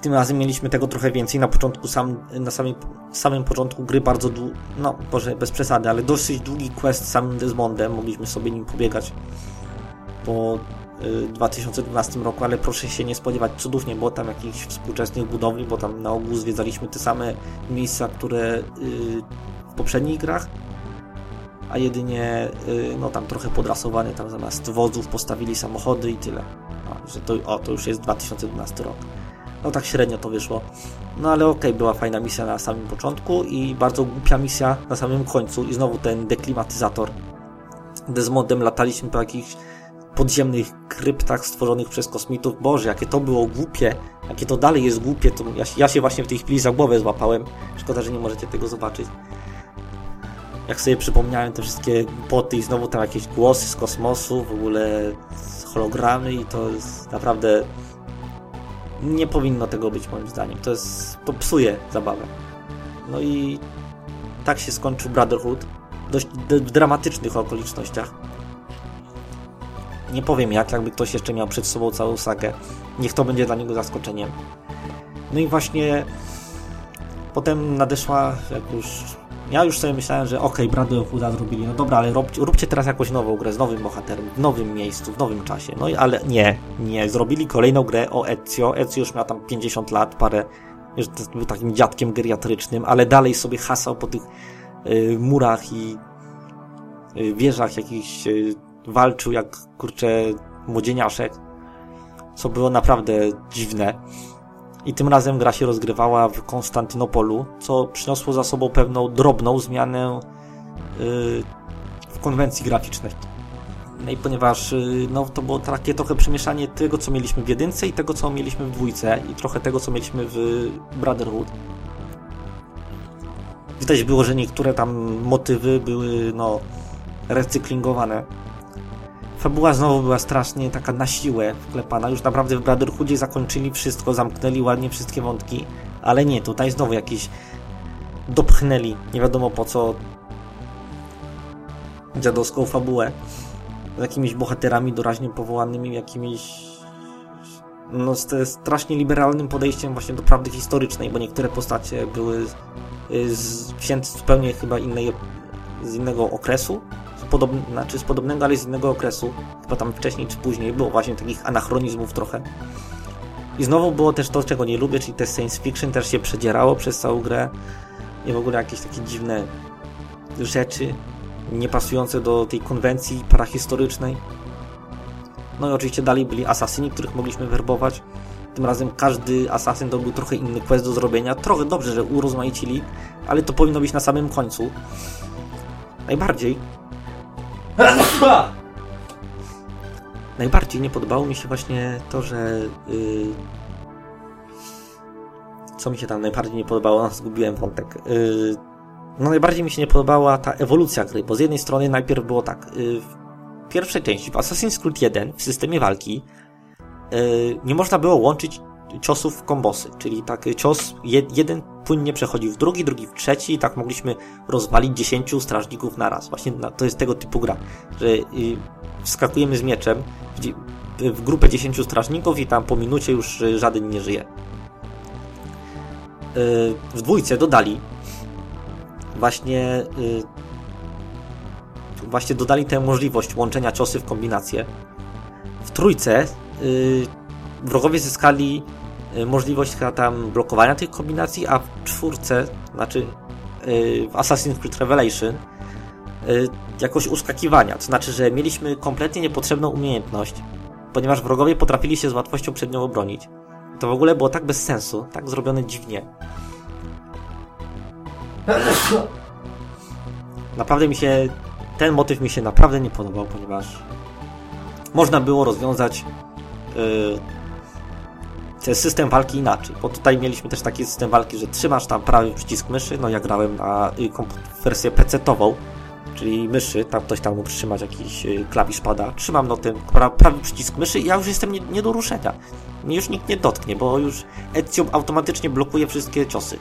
Tym razem mieliśmy tego trochę więcej. Na początku, sam, na samym, samym początku gry bardzo długi, no może bez przesady, ale dosyć długi quest z samym Desmondem. Mogliśmy sobie nim pobiegać po 2012 roku, ale proszę się nie spodziewać cudów, nie było tam jakichś współczesnych budowli, bo tam na ogół zwiedzaliśmy te same miejsca, które w poprzednich grach, a jedynie no tam trochę podrasowane, tam zamiast wozów postawili samochody i tyle. A, że to, o, to już jest 2012 rok. No tak średnio to wyszło. No ale okej, okay, była fajna misja na samym początku i bardzo głupia misja na samym końcu i znowu ten deklimatyzator. Desmondem lataliśmy po jakichś podziemnych kryptach stworzonych przez kosmitów. Boże, jakie to było głupie, jakie to dalej jest głupie, to ja, ja się właśnie w tej chwili za głowę złapałem. Szkoda, że nie możecie tego zobaczyć. Jak sobie przypomniałem te wszystkie głupoty i znowu tam jakieś głosy z kosmosu, w ogóle hologramy i to jest naprawdę nie powinno tego być moim zdaniem. To jest, to psuje zabawę. No i tak się skończył Brotherhood dość dramatycznych okolicznościach. Nie powiem jak, jakby ktoś jeszcze miał przed sobą całą sagę. Niech to będzie dla niego zaskoczeniem. No i właśnie potem nadeszła, jak już ja już sobie myślałem, że okej, okay, Brotherhooda zrobili, no dobra, ale róbcie, róbcie teraz jakąś nową grę z nowym bohaterem, w nowym miejscu, w nowym czasie. No i ale nie, nie, zrobili kolejną grę o Ezio. Ezio już miał tam 50 lat, parę, już był takim dziadkiem geriatrycznym, ale dalej sobie hasał po tych y, murach i y, wieżach jakichś y, walczył jak, kurczę, młodzieniaszek, co było naprawdę dziwne. I tym razem gra się rozgrywała w Konstantynopolu, co przyniosło za sobą pewną drobną zmianę yy, w konwencji graficznej. No i ponieważ yy, no, to było takie trochę przemieszanie tego, co mieliśmy w jedynce i tego, co mieliśmy w dwójce i trochę tego, co mieliśmy w Brotherhood. Widać było, że niektóre tam motywy były no, recyklingowane fabuła znowu była strasznie taka na siłę wklepana. Już naprawdę w Brotherhoodzie zakończyli wszystko, zamknęli ładnie wszystkie wątki, ale nie, tutaj znowu jakieś dopchnęli, nie wiadomo po co, dziadowską fabułę z jakimiś bohaterami doraźnie powołanymi, jakimiś no, z strasznie liberalnym podejściem właśnie do prawdy historycznej, bo niektóre postacie były wzięte zupełnie chyba innej, z innego okresu, podobny, znaczy z podobnego, ale z innego okresu, chyba tam wcześniej czy później, było właśnie takich anachronizmów trochę. I znowu było też to, czego nie lubię, czyli te science fiction też się przedzierało przez całą grę i w ogóle jakieś takie dziwne rzeczy niepasujące do tej konwencji parahistorycznej. No i oczywiście dalej byli asasyni, których mogliśmy werbować. Tym razem każdy asasyn to był trochę inny quest do zrobienia. Trochę dobrze, że urozmaicili, ale to powinno być na samym końcu. Najbardziej Najbardziej nie podobało mi się właśnie to, że. Yy... Co mi się tam najbardziej nie podobało? No, zgubiłem wątek. Yy... No, najbardziej mi się nie podobała ta ewolucja gry, bo z jednej strony najpierw było tak. Yy... W pierwszej części, w Assassin's Creed 1, w systemie walki, yy... nie można było łączyć ciosów w kombosy, czyli tak cios jeden płynnie przechodził w drugi, drugi w trzeci i tak mogliśmy rozwalić 10 strażników naraz. Właśnie to jest tego typu gra, że y, wskakujemy z mieczem w grupę 10 strażników i tam po minucie już y, żaden nie żyje. Y, w dwójce dodali właśnie właśnie dodali tę możliwość łączenia ciosy w kombinację trójce yy, wrogowie zyskali możliwość chyba tam blokowania tych kombinacji, a w czwórce, znaczy yy, w Assassin's Creed Revelation, yy, jakoś uskakiwania. To znaczy, że mieliśmy kompletnie niepotrzebną umiejętność, ponieważ wrogowie potrafili się z łatwością przed nią obronić. To w ogóle było tak bez sensu, tak zrobione dziwnie. Naprawdę mi się, ten motyw mi się naprawdę nie podobał, ponieważ można było rozwiązać yy, ten system walki inaczej, bo tutaj mieliśmy też taki system walki, że trzymasz tam prawy przycisk myszy, no ja grałem na y, wersję PC-tową, czyli myszy, tam ktoś tam mógł przytrzymać jakiś y, klawisz pada, trzymam no ten prawy przycisk myszy i ja już jestem nie, nie do ruszenia. Mnie już nikt nie dotknie, bo już Ezio automatycznie blokuje wszystkie ciosy.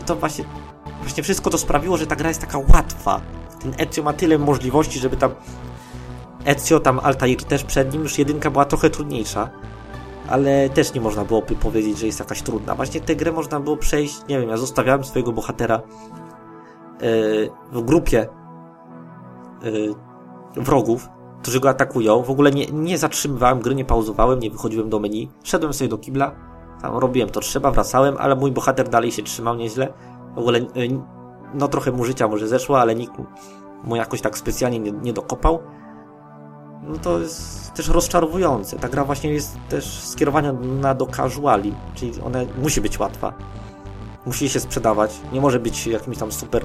I to właśnie, właśnie wszystko to sprawiło, że ta gra jest taka łatwa. Ten Ezio ma tyle możliwości, żeby tam Ezio, tam Altair też przed nim, już jedynka była trochę trudniejsza, ale też nie można było powiedzieć, że jest jakaś trudna. Właśnie tę grę można było przejść, nie wiem, ja zostawiałem swojego bohatera yy, w grupie yy, wrogów, którzy go atakują. W ogóle nie, nie zatrzymywałem gry, nie pauzowałem, nie wychodziłem do menu. Szedłem sobie do kibla, tam robiłem to trzeba, wracałem, ale mój bohater dalej się trzymał nieźle. W ogóle, yy, no trochę mu życia może zeszło, ale nikt mu jakoś tak specjalnie nie, nie dokopał no to jest też rozczarowujące. Ta gra właśnie jest też skierowana na do casuali, czyli ona musi być łatwa. Musi się sprzedawać. Nie może być jakimś tam super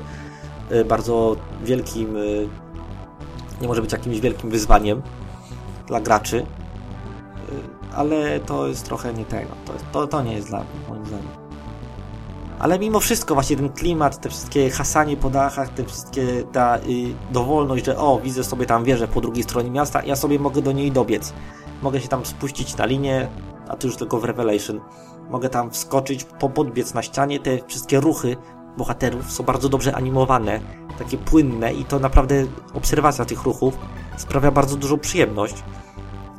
y, bardzo wielkim y, nie może być jakimś wielkim wyzwaniem dla graczy. Y, ale to jest trochę nie tego. To, to, to nie jest dla mnie, moim zdaniem. Ale mimo wszystko właśnie ten klimat, te wszystkie hasanie po dachach, te wszystkie ta y, dowolność, że o, widzę sobie tam wieżę po drugiej stronie miasta, ja sobie mogę do niej dobiec. Mogę się tam spuścić na linię, a to już tylko w Revelation. Mogę tam wskoczyć, podbiec na ścianie, te wszystkie ruchy bohaterów są bardzo dobrze animowane, takie płynne i to naprawdę obserwacja tych ruchów sprawia bardzo dużą przyjemność.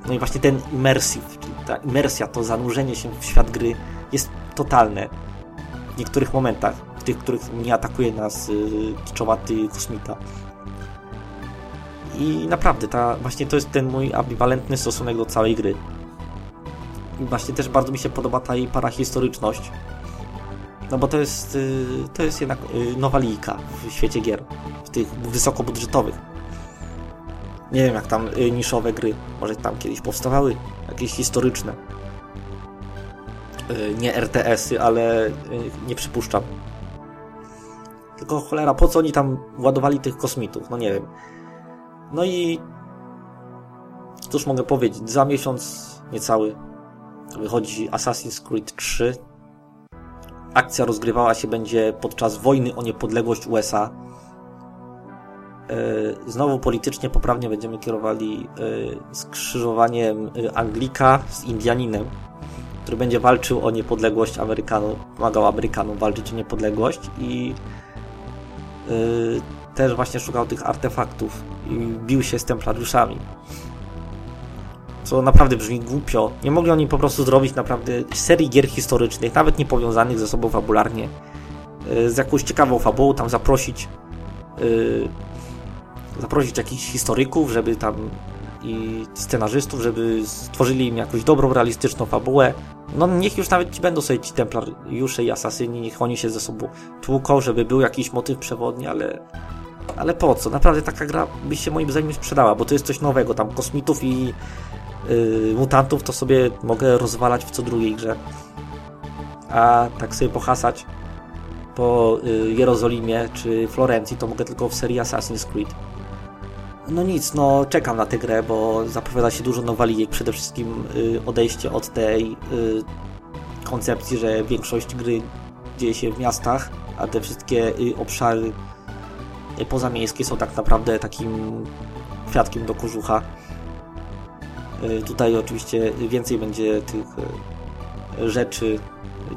No i właśnie ten immersive, czyli ta imersja, to zanurzenie się w świat gry jest totalne w niektórych momentach, w tych, których nie atakuje nas yy, kiczowaty kosmita. I naprawdę, ta, właśnie to jest ten mój ambiwalentny stosunek do całej gry. I właśnie też bardzo mi się podoba ta jej parahistoryczność. No bo to jest, yy, to jest jednak yy, nowa lijka w świecie gier, w tych wysokobudżetowych. Nie wiem jak tam yy, niszowe gry, może tam kiedyś powstawały, jakieś historyczne Y, nie RTS-y, ale y, nie przypuszczam. Tylko cholera, po co oni tam ładowali tych kosmitów? No nie wiem. No i cóż mogę powiedzieć, za miesiąc niecały wychodzi Assassin's Creed 3. Akcja rozgrywała się będzie podczas wojny o niepodległość USA. Y, znowu politycznie poprawnie będziemy kierowali skrzyżowaniem Anglika z Indianinem który będzie walczył o niepodległość Amerykanów, pomagał Amerykanom walczyć o niepodległość i yy, też właśnie szukał tych artefaktów i bił się z templariuszami. Co naprawdę brzmi głupio. Nie mogli oni po prostu zrobić naprawdę serii gier historycznych, nawet nie powiązanych ze sobą fabularnie, yy, z jakąś ciekawą fabułą, tam zaprosić yy, zaprosić jakichś historyków, żeby tam i scenarzystów, żeby stworzyli im jakąś dobrą, realistyczną fabułę. No niech już nawet ci będą sobie ci templariusze i asasyni, niech oni się ze sobą tłuką, żeby był jakiś motyw przewodni, ale ale po co? Naprawdę taka gra by się moim zdaniem sprzedała, bo to jest coś nowego, tam kosmitów i yy, mutantów to sobie mogę rozwalać w co drugiej grze. A tak sobie pohasać po yy, Jerozolimie czy Florencji to mogę tylko w serii Assassin's Creed. No nic, no czekam na tę grę, bo zapowiada się dużo nowalijek, przede wszystkim y, odejście od tej y, koncepcji, że większość gry dzieje się w miastach, a te wszystkie y, obszary y, pozamiejskie są tak naprawdę takim kwiatkiem do kożucha. Y, tutaj oczywiście więcej będzie tych y, rzeczy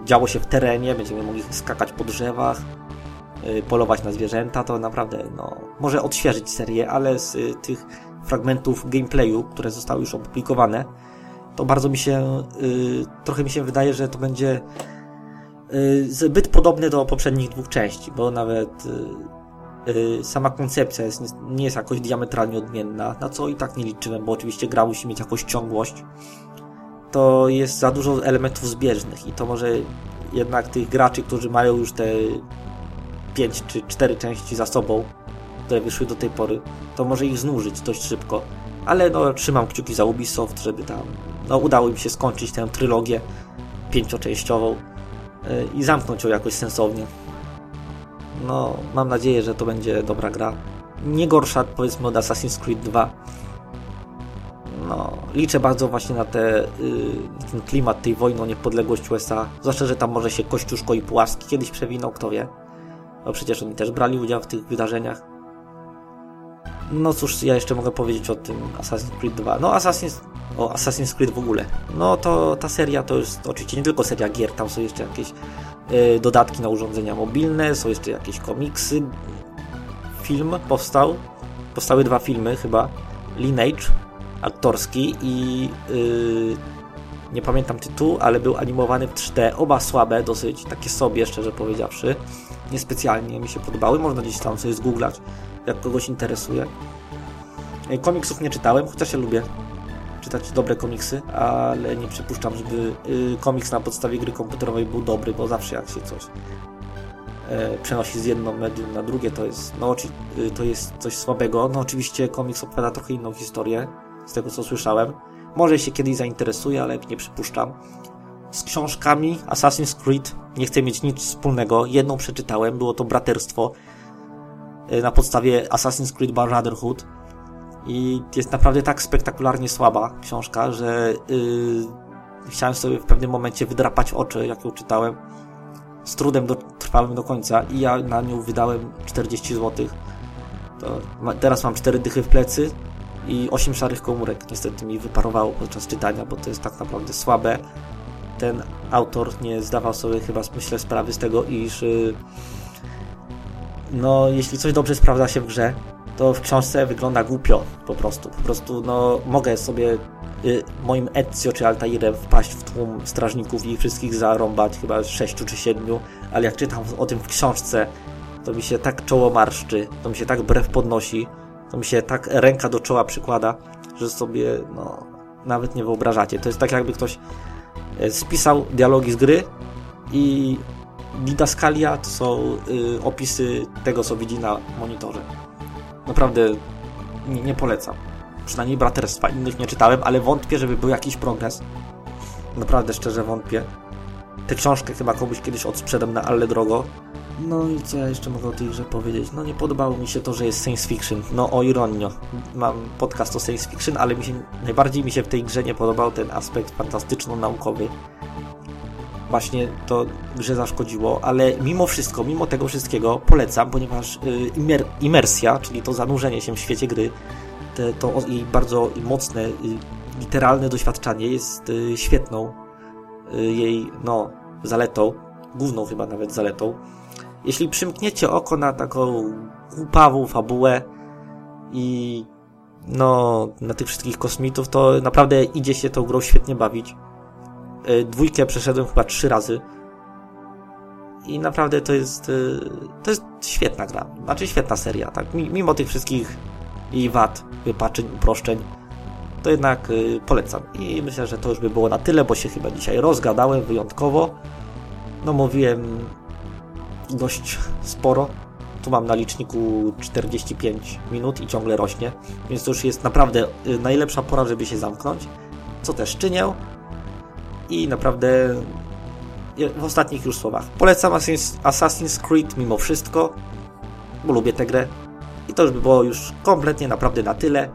działo się w terenie, będziemy mogli skakać po drzewach, polować na zwierzęta, to naprawdę no, może odświeżyć serię, ale z y, tych fragmentów gameplayu, które zostały już opublikowane, to bardzo mi się, y, trochę mi się wydaje, że to będzie zbyt podobne do poprzednich dwóch części, bo nawet sama koncepcja jest, nie jest jakoś diametralnie odmienna, na co i tak nie liczyłem, bo oczywiście gra musi mieć jakąś ciągłość. To jest za dużo elementów zbieżnych i to może jednak tych graczy, którzy mają już te 5 czy 4 części za sobą, które wyszły do tej pory, to może ich znużyć dość szybko. Ale no, trzymam kciuki za Ubisoft, żeby tam no, udało im się skończyć tę trylogię pięcioczęściową yy, i zamknąć ją jakoś sensownie. No, mam nadzieję, że to będzie dobra gra. Nie gorsza, powiedzmy, od Assassin's Creed 2. No, liczę bardzo właśnie na te, yy, ten klimat tej wojny o niepodległość USA. Zwłaszcza, że tam może się Kościuszko i Pułaski kiedyś przewinął, kto wie. No przecież oni też brali udział w tych wydarzeniach. No cóż, ja jeszcze mogę powiedzieć o tym Assassin's Creed 2. No, Assassin's, o Assassin's Creed w ogóle. No to ta seria to jest oczywiście nie tylko seria gier, tam są jeszcze jakieś y, dodatki na urządzenia mobilne, są jeszcze jakieś komiksy. Film powstał, powstały dwa filmy chyba. Lineage, aktorski i yy, nie pamiętam tytułu, ale był animowany w 3D. Oba słabe, dosyć, takie sobie, szczerze powiedziawszy. Niespecjalnie mi się podobały, można gdzieś tam sobie zgooglać, jak kogoś interesuje. Komiksów nie czytałem, chociaż ja lubię czytać dobre komiksy, ale nie przypuszczam, żeby y, komiks na podstawie gry komputerowej był dobry, bo zawsze jak się coś e, przenosi z jedną medium na drugie, to jest, no, y, to jest coś słabego. No oczywiście komiks opowiada trochę inną historię, z tego co słyszałem. Może się kiedyś zainteresuje, ale nie przypuszczam. Z książkami Assassin's Creed nie chcę mieć nic wspólnego. Jedną przeczytałem, było to Braterstwo e, na podstawie Assassin's Creed Brotherhood i jest naprawdę tak spektakularnie słaba książka, że yy, chciałem sobie w pewnym momencie wydrapać oczy, jak ją czytałem. Z trudem trwałem do końca i ja na nią wydałem 40 zł. To teraz mam 4 dychy w plecy i 8 szarych komórek niestety mi wyparowało podczas czytania, bo to jest tak naprawdę słabe. Ten autor nie zdawał sobie chyba, myślę, sprawy z tego, iż yy, no, jeśli coś dobrze sprawdza się w grze, to w książce wygląda głupio po prostu. Po prostu no, mogę sobie y, moim Ezio czy Altairem wpaść w tłum strażników i ich wszystkich zarąbać, chyba sześciu czy siedmiu, ale jak czytam o tym w książce, to mi się tak czoło marszczy, to mi się tak brew podnosi, to mi się tak ręka do czoła przykłada, że sobie no, nawet nie wyobrażacie. To jest tak jakby ktoś e, spisał dialogi z gry i didaskalia to są y, opisy tego, co widzi na monitorze. Naprawdę nie, nie polecam. Przynajmniej Braterstwa innych nie czytałem, ale wątpię, żeby był jakiś progres. Naprawdę szczerze wątpię. Tę książkę chyba komuś kiedyś odsprzedam na ale drogo. No i co ja jeszcze mogę o tej grze powiedzieć? No nie podobało mi się to, że jest science fiction. No o ironio. Mam podcast o science fiction, ale mi się, najbardziej mi się w tej grze nie podobał ten aspekt fantastyczno-naukowy właśnie to grze zaszkodziło, ale mimo wszystko, mimo tego wszystkiego polecam, ponieważ y, imer imersja, czyli to zanurzenie się w świecie gry, te, to jej bardzo mocne, y, literalne doświadczanie jest y, świetną jej, no, zaletą, główną chyba nawet zaletą. Jeśli przymkniecie oko na taką głupawą fabułę i no, na tych wszystkich kosmitów, to naprawdę idzie się tą grą świetnie bawić. E, dwójkę przeszedłem chyba trzy razy. I naprawdę to jest, e, to jest świetna gra. Znaczy świetna seria, tak? Mimo tych wszystkich i wad, wypaczeń, uproszczeń, to jednak e, polecam. I myślę, że to już by było na tyle, bo się chyba dzisiaj rozgadałem wyjątkowo. No mówiłem dość sporo. Tu mam na liczniku 45 minut i ciągle rośnie, więc to już jest naprawdę najlepsza pora, żeby się zamknąć. Co też czynię i naprawdę w ostatnich już słowach. Polecam Assassin's Creed mimo wszystko, bo lubię tę grę. I to już by było już kompletnie naprawdę na tyle.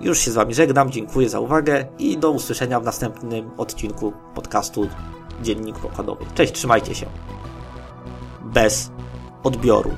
Już się z Wami żegnam, dziękuję za uwagę i do usłyszenia w następnym odcinku podcastu Dziennik Pokładowy. Cześć, trzymajcie się. Bez odbioru.